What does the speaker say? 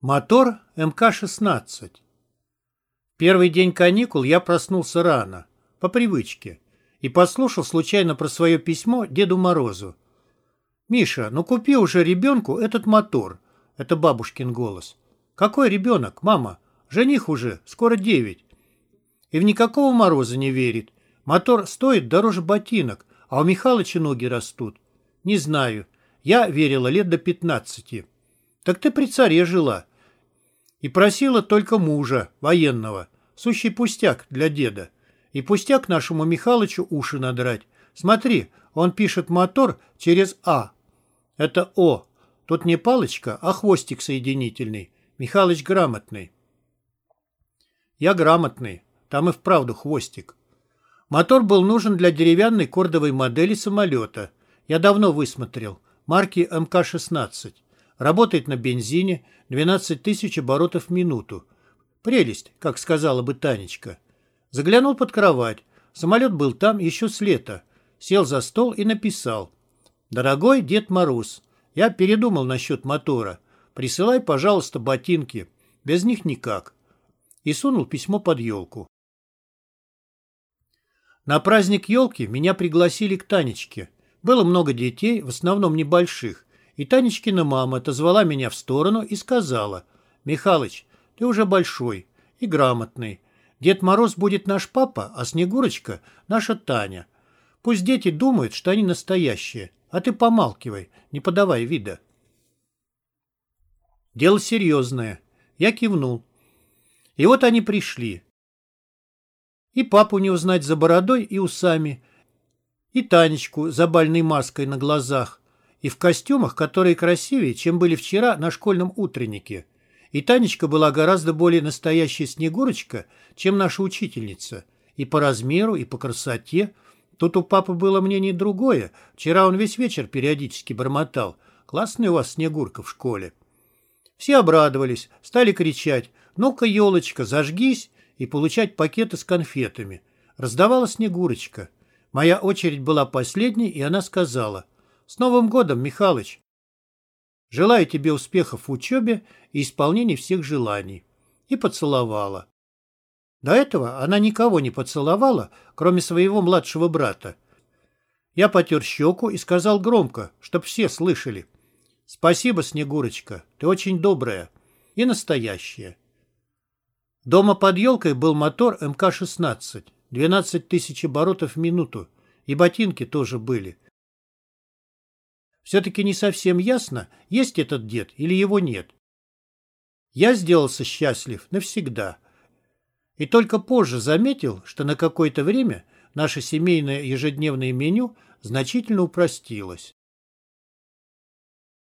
Мотор МК-16. Первый день каникул я проснулся рано, по привычке, и послушал случайно про свое письмо Деду Морозу. «Миша, ну купи уже ребенку этот мотор», — это бабушкин голос. «Какой ребенок, мама? Жених уже, скоро девять». И в никакого Мороза не верит. Мотор стоит дороже ботинок, а у Михалыча ноги растут. Не знаю, я верила лет до пятнадцати. Так ты при царе жила. И просила только мужа, военного. Сущий пустяк для деда. И пустяк нашему Михалычу уши надрать. Смотри, он пишет мотор через А. Это О. Тут не палочка, а хвостик соединительный. Михалыч грамотный. Я грамотный. Там и вправду хвостик. Мотор был нужен для деревянной кордовой модели самолета. Я давно высмотрел. Марки МК-16. Работает на бензине, 12 тысяч оборотов в минуту. Прелесть, как сказала бы Танечка. Заглянул под кровать. Самолет был там еще с лета. Сел за стол и написал. «Дорогой Дед Мороз, я передумал насчет мотора. Присылай, пожалуйста, ботинки. Без них никак». И сунул письмо под елку. На праздник елки меня пригласили к Танечке. Было много детей, в основном небольших. И Танечкина мама отозвала меня в сторону и сказала, «Михалыч, ты уже большой и грамотный. Дед Мороз будет наш папа, а Снегурочка — наша Таня. Пусть дети думают, что они настоящие, а ты помалкивай, не подавай вида». Дело серьезное. Я кивнул. И вот они пришли. И папу не узнать за бородой и усами, и Танечку за бальной маской на глазах, и в костюмах, которые красивее, чем были вчера на школьном утреннике. И Танечка была гораздо более настоящая Снегурочка, чем наша учительница. И по размеру, и по красоте. Тут у папы было мнение другое. Вчера он весь вечер периодически бормотал. «Классная у вас Снегурка в школе». Все обрадовались, стали кричать «Ну-ка, елочка, зажгись!» и получать пакеты с конфетами. Раздавала Снегурочка. Моя очередь была последней, и она сказала – с Новым годом, Михалыч! Желаю тебе успехов в учебе и исполнения всех желаний. И поцеловала. До этого она никого не поцеловала, кроме своего младшего брата. Я потер щеку и сказал громко, чтоб все слышали. «Спасибо, Снегурочка, ты очень добрая и настоящая». Дома под елкой был мотор МК-16, 12 тысяч оборотов в минуту, и ботинки тоже были – все-таки не совсем ясно, есть этот дед или его нет. Я сделался счастлив навсегда. И только позже заметил, что на какое-то время наше семейное ежедневное меню значительно упростилось.